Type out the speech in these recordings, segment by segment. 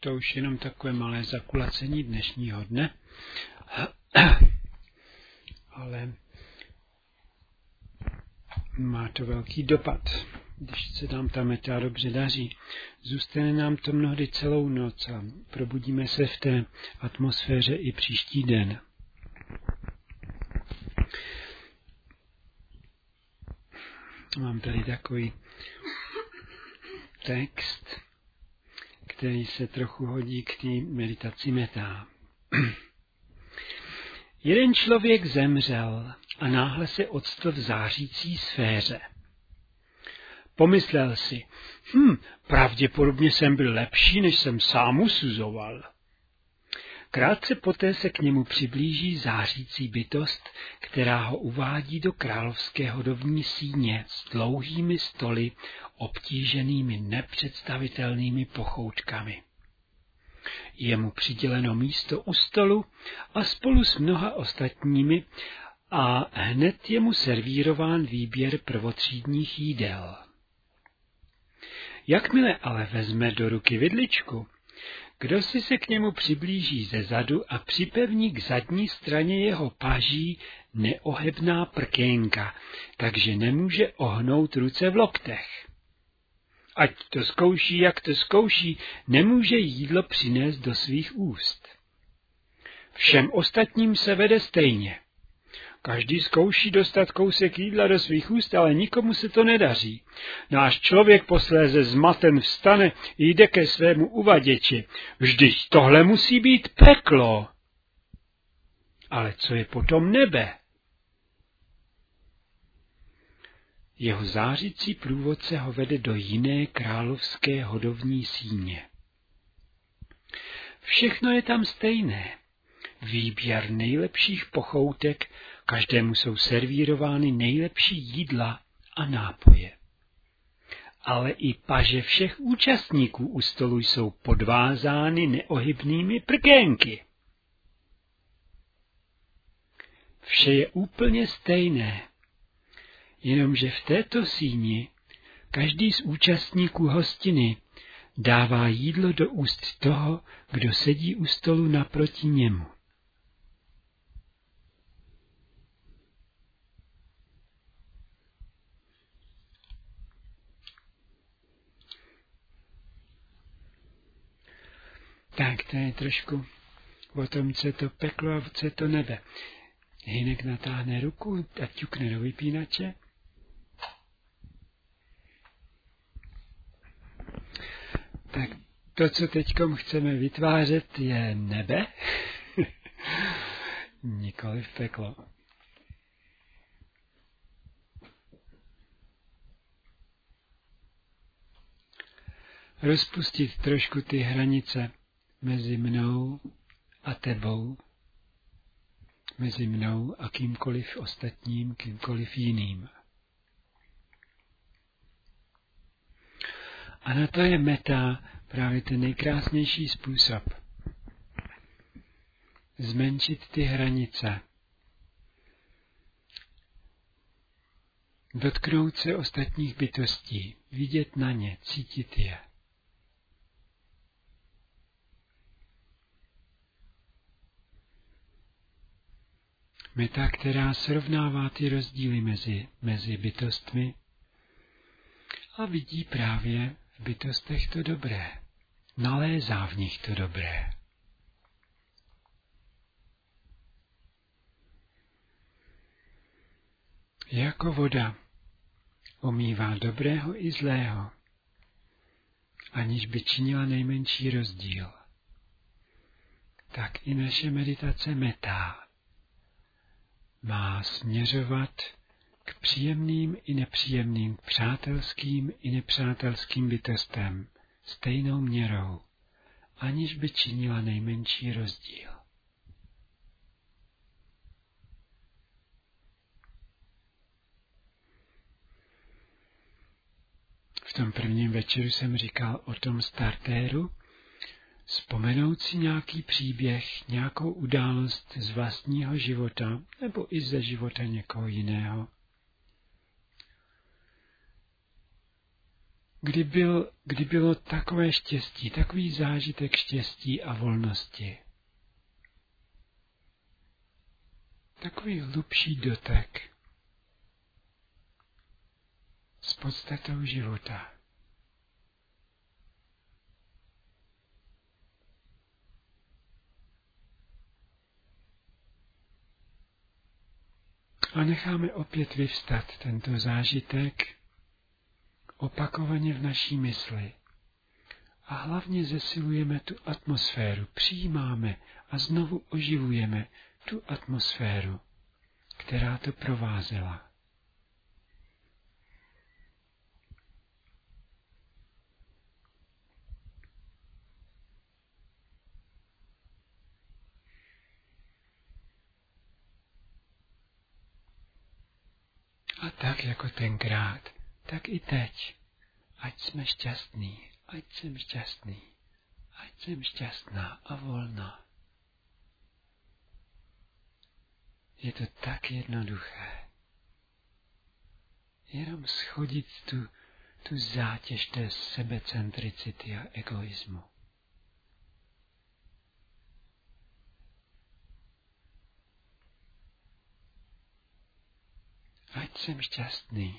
to už jenom takové malé zakulacení dnešního dne. Ale má to velký dopad. Když se nám ta meta dobře daří, zůstane nám to mnohdy celou noc a probudíme se v té atmosféře i příští den. Mám tady takový text, který se trochu hodí k té meditaci metá. Jeden člověk zemřel a náhle se odstl v zářící sféře. Pomyslel si, hm, pravděpodobně jsem byl lepší, než jsem sám usuzoval. Krátce poté se k němu přiblíží zářící bytost, která ho uvádí do královské hodovní síně s dlouhými stoly obtíženými nepředstavitelnými pochoučkami. Je mu přiděleno místo u stolu a spolu s mnoha ostatními a hned je mu servírován výběr prvotřídních jídel. Jakmile ale vezme do ruky vidličku, kdo si se k němu přiblíží ze zadu a připevní k zadní straně jeho paží neohebná prkénka, takže nemůže ohnout ruce v loktech. Ať to zkouší, jak to zkouší, nemůže jídlo přinést do svých úst. Všem ostatním se vede stejně. Každý zkouší dostat kousek jídla do svých úst, ale nikomu se to nedaří. Náš člověk posléze zmaten vstane, jde ke svému uvaděči. Vždyť tohle musí být peklo. Ale co je potom nebe? Jeho zářící průvodce ho vede do jiné královské hodovní síně. Všechno je tam stejné. Výběr nejlepších pochoutek, každému jsou servírovány nejlepší jídla a nápoje. Ale i paže všech účastníků u stolu jsou podvázány neohybnými prkénky. Vše je úplně stejné, jenomže v této síni každý z účastníků hostiny dává jídlo do úst toho, kdo sedí u stolu naproti němu. Tak to je trošku o tom, co je to peklo a co je to nebe. Hinek natáhne ruku a ťukne do vypínače. Tak to, co teď chceme vytvářet, je nebe, nikoli peklo. Rozpustit trošku ty hranice mezi mnou a tebou, mezi mnou a kýmkoliv ostatním, kýmkoliv jiným. A na to je meta právě ten nejkrásnější způsob. Zmenšit ty hranice. Dotknout se ostatních bytostí, vidět na ně, cítit je. Meta, která srovnává ty rozdíly mezi, mezi bytostmi a vidí právě v bytostech to dobré, nalézá v nich to dobré. Jako voda omývá dobrého i zlého, aniž by činila nejmenší rozdíl. Tak i naše meditace metá má směřovat k příjemným i nepříjemným, přátelským i nepřátelským bytostem stejnou měrou, aniž by činila nejmenší rozdíl. V tom prvním večeru jsem říkal o tom startéru, vzpomenout si nějaký příběh, nějakou událost z vlastního života nebo i ze života někoho jiného. kdy, byl, kdy bylo takové štěstí, takový zážitek štěstí a volnosti. Takový hlubší dotek s podstatou života. A necháme opět vyvstat tento zážitek opakovaně v naší mysli. A hlavně zesilujeme tu atmosféru, přijímáme a znovu oživujeme tu atmosféru, která to provázela. A tak jako tenkrát, tak i teď. Ať jsme šťastní, ať jsem šťastný, ať jsem šťastná a volná. Je to tak jednoduché. Jenom schodit tu, tu zátěž té sebecentricity a egoismu. Ať jsem šťastný.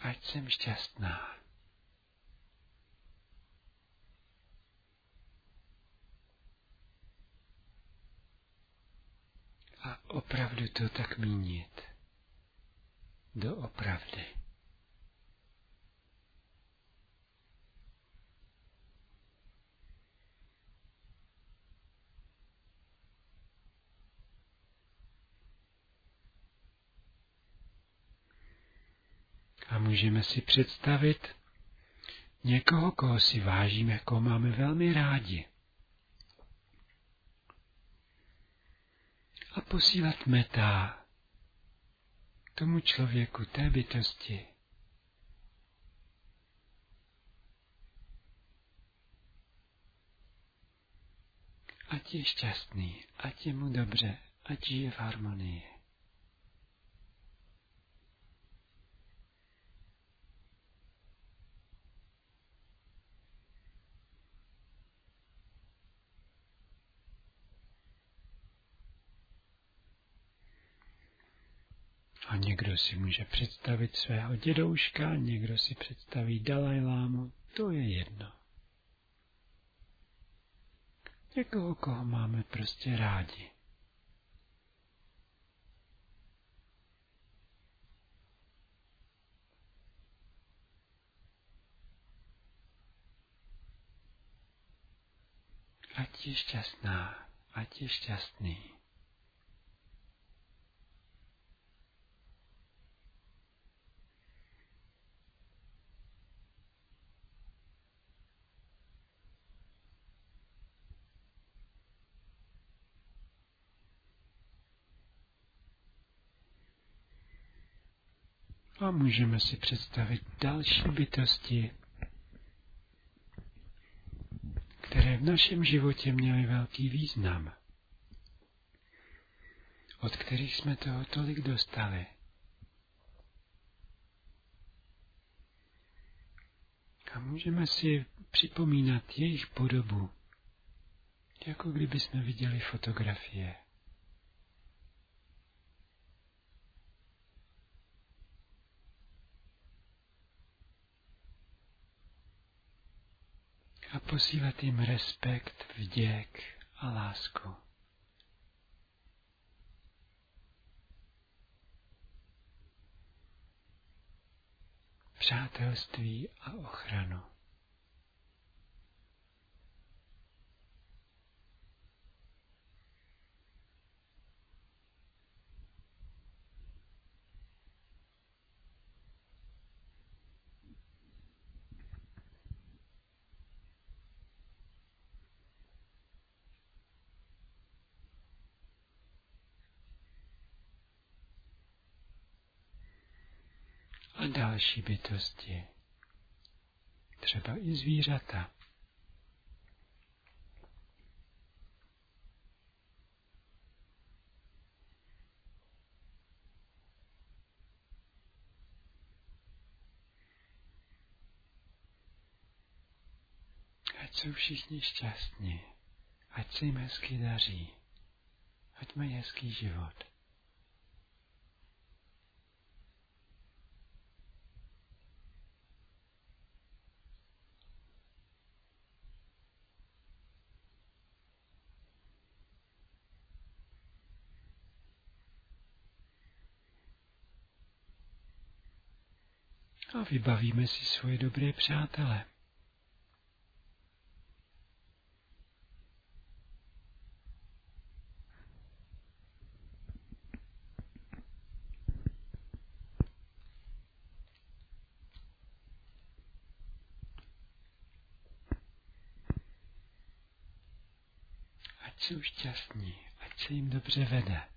Ať jsem šťastná. A opravdu to tak mínit. Doopravdy. A můžeme si představit někoho, koho si vážíme, koho máme velmi rádi. A posílat metá tomu člověku, té bytosti. Ať je šťastný, ať je mu dobře, ať žije v harmonii. A si může představit svého dědouška, někdo si představí Dalajlámu, to je jedno. Někoho, koho máme prostě rádi. Ať je šťastná, ať je šťastný. A můžeme si představit další bytosti, které v našem životě měly velký význam, od kterých jsme toho tolik dostali. A můžeme si připomínat jejich podobu, jako kdyby jsme viděli fotografie. a posílat jim respekt, vděk a lásku. Přátelství a ochranu. další bytosti, třeba i zvířata. Ať jsou všichni šťastní, ať se jim hezky daří, ať mají hezký život. Vybavíme si svoje dobré přátele. Ať jsou šťastní, ať se jim dobře vede.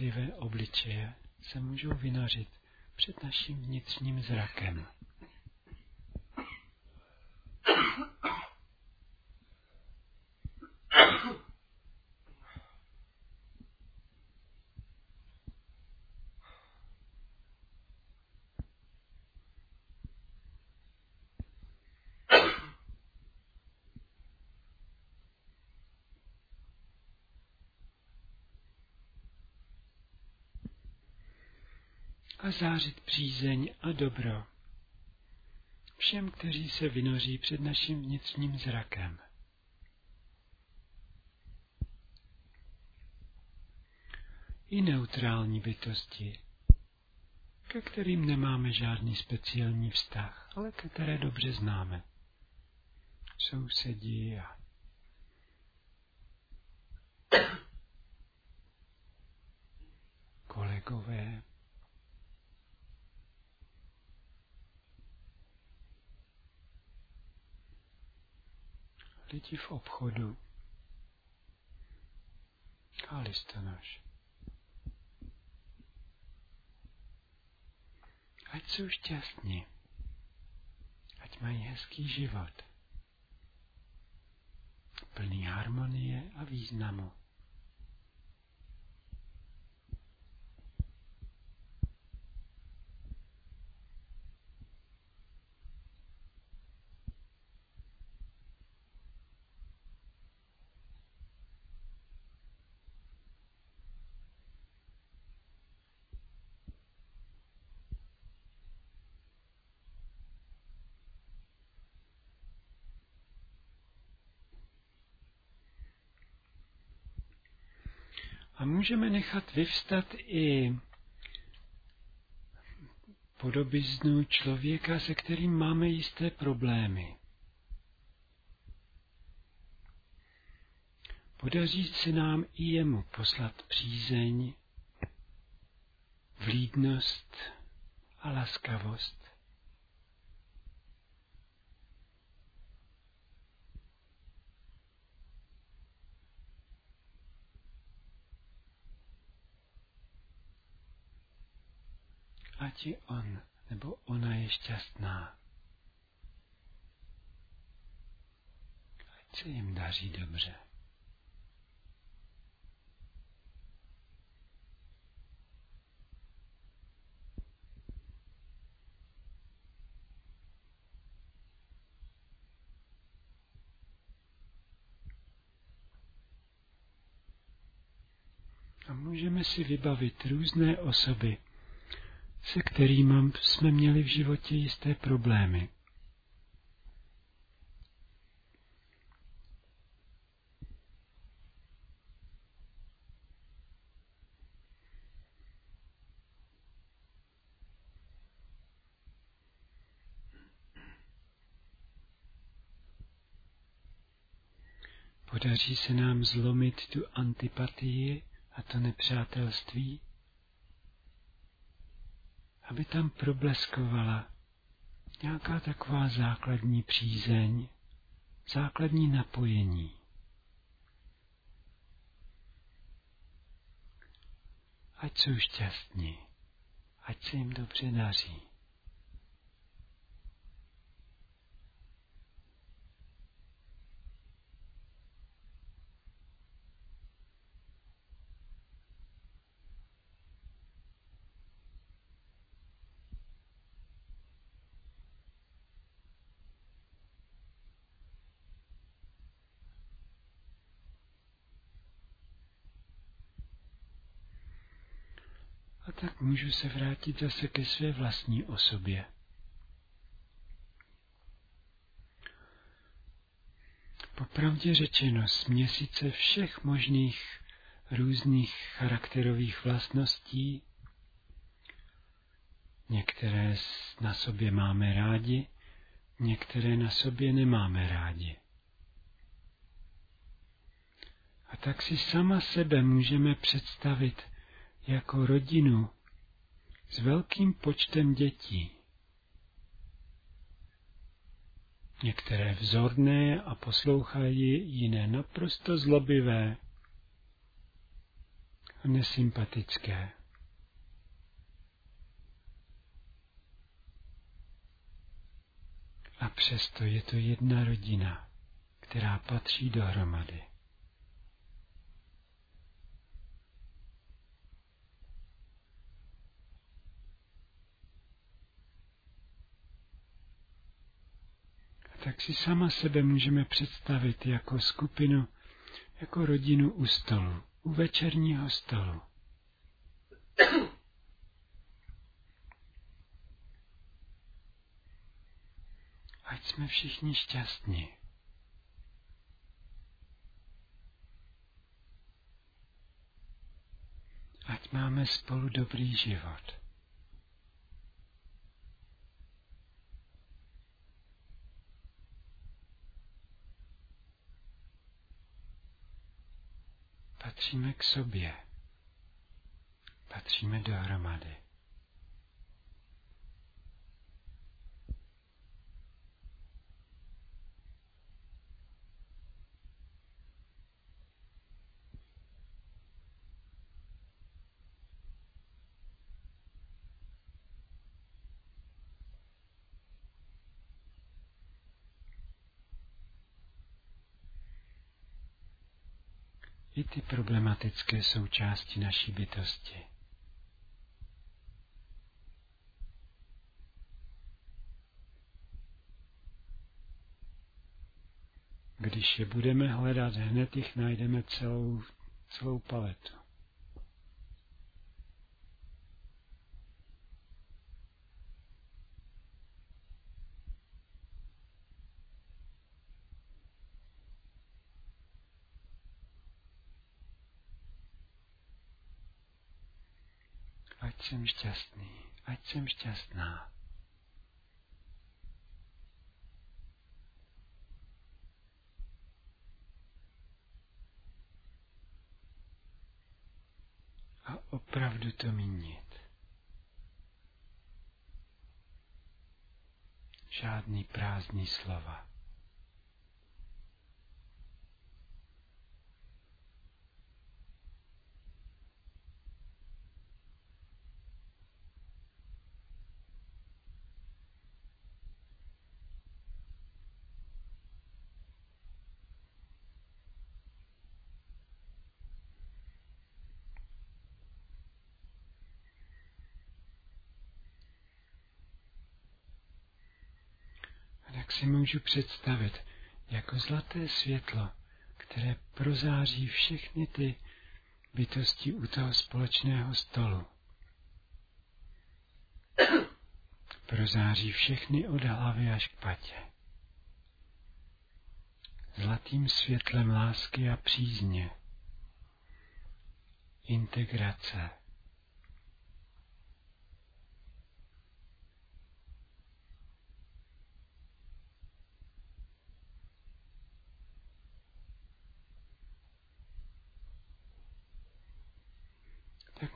Jednotlivé obličeje se můžou vynořit před naším vnitřním zrakem. A zářit přízeň a dobro všem, kteří se vynoří před naším vnitřním zrakem. I neutrální bytosti, ke kterým nemáme žádný speciální vztah, ale které dobře známe. Sousedí a kolegové, lidi v obchodu a listonoš. Ať jsou šťastní, ať mají hezký život, plný harmonie a významu. A můžeme nechat vyvstat i podobiznu člověka, se kterým máme jisté problémy. Podaří se nám i jemu poslat přízeň, vlídnost a laskavost. Ať je on nebo ona je šťastná. Ať se jim daří dobře. A můžeme si vybavit různé osoby, se kterým jsme měli v životě jisté problémy. Podaří se nám zlomit tu antipatii a to nepřátelství aby tam probleskovala nějaká taková základní přízeň, základní napojení. Ať jsou šťastní, ať se jim dobře daří. a tak můžu se vrátit zase ke své vlastní osobě. Popravdě řečeno, z měsíce všech možných různých charakterových vlastností, některé na sobě máme rádi, některé na sobě nemáme rádi. A tak si sama sebe můžeme představit jako rodinu s velkým počtem dětí. Některé vzorné a poslouchají, jiné naprosto zlobivé a nesympatické. A přesto je to jedna rodina, která patří dohromady. Tak si sama sebe můžeme představit jako skupinu, jako rodinu u stolu, u večerního stolu. Ať jsme všichni šťastní. Ať máme spolu dobrý život. Patříme k sobě. Patříme dohromady. I ty problematické součásti naší bytosti. Když je budeme hledat, hned jich najdeme celou, celou paletu. Ať jsem šťastný, ať jsem šťastná. A opravdu to mínit. Žádný prázdný slova. Tak si můžu představit jako zlaté světlo, které prozáří všechny ty bytosti u toho společného stolu. Prozáří všechny od hlavy až k patě. Zlatým světlem lásky a přízně. Integrace.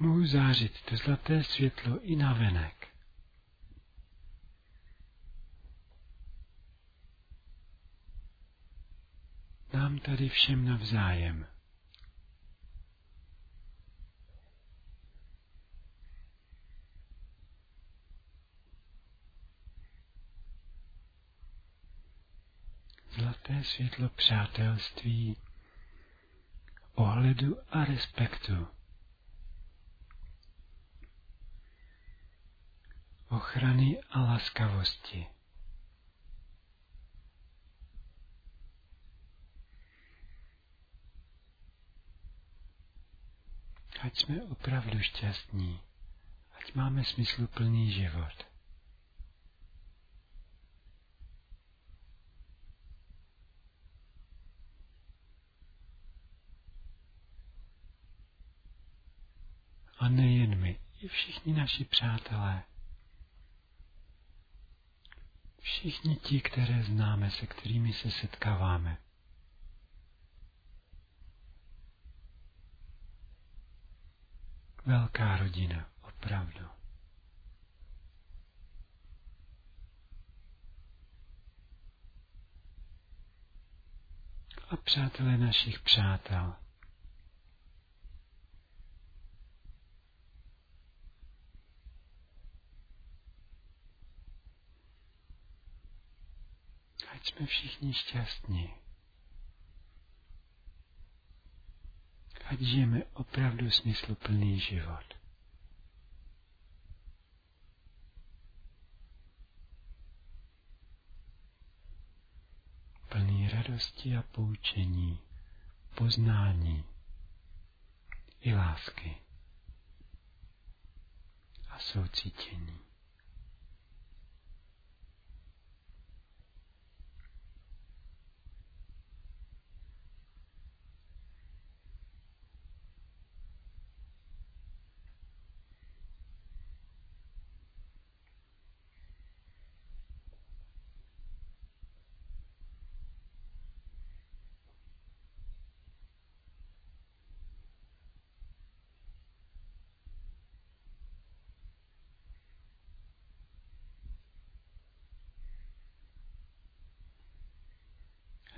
mohu zářit to zlaté světlo i na venek. Nám tady všem navzájem. Zlaté světlo přátelství, ohledu a respektu. Ochrany a laskavosti. Ať jsme opravdu šťastní, ať máme smysluplný život. A nejen my, i všichni naši přátelé. Všichni ti, které známe, se kterými se setkáváme. Velká rodina, opravdu. A přátelé našich přátel. Ať jsme všichni šťastní. Ať žijeme opravdu smysluplný život. Plný radosti a poučení, poznání i lásky a soucítění.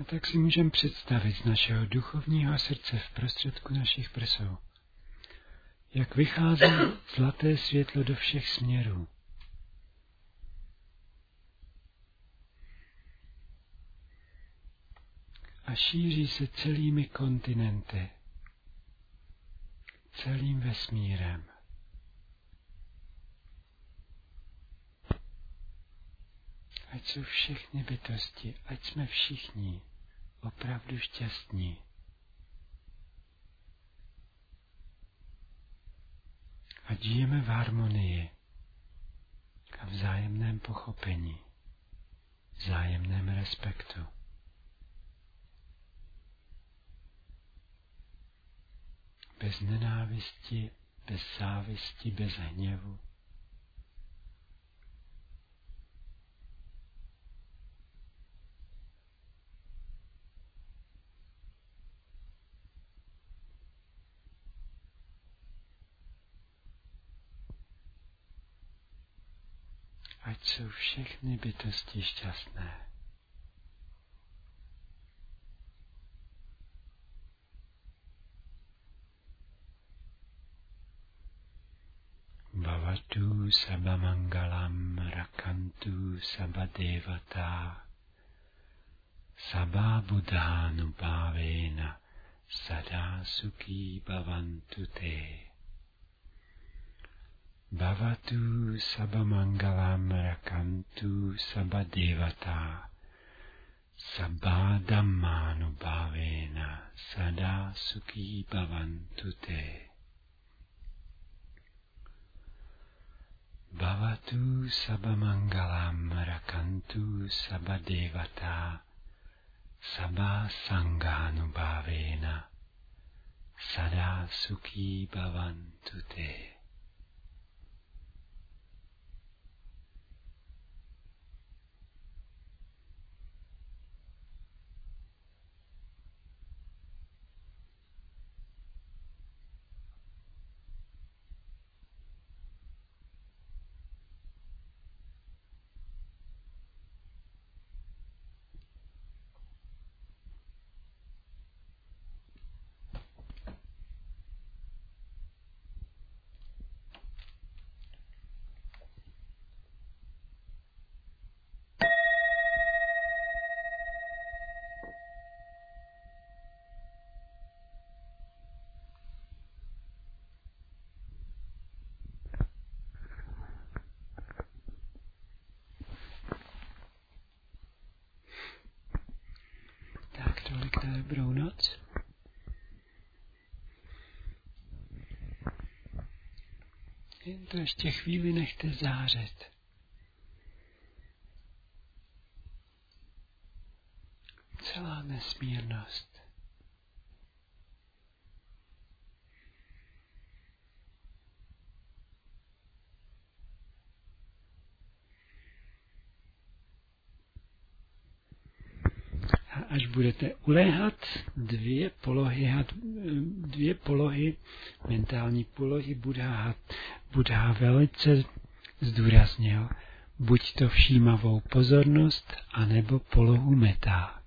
A tak si můžeme představit z našeho duchovního srdce v prostředku našich prsou, jak vychází zlaté světlo do všech směrů. A šíří se celými kontinenty, celým vesmírem. ať jsou všechny bytosti, ať jsme všichni opravdu šťastní. Ať žijeme v harmonii a vzájemném pochopení, vzájemném respektu. Bez nenávisti, bez závisti, bez hněvu. ať jsou všechny bytosti šťastné. Bhavatu Sabamangalam Rakantu Sabadevata Sabha Buddhanupavena Sada Sukhi Bhavantu Te භවතු සබ මංගලම් රකන්තු සබ දේවතා සබ්බා ධම්මානුභාවේන සදා සුඛී භවන්තු තේ භවතු සබ මංගලම් රකන්තු සබ දේවතා සබා සංඝානුභාවේන සදා සුඛී භවන්තු තේ dobrou noc. Jen to ještě chvíli nechte zářet. Celá nesmírnost. až budete uléhat dvě polohy, dvě polohy, mentální polohy Buddha, Buddha velice zdůraznil, buď to všímavou pozornost, anebo polohu metá.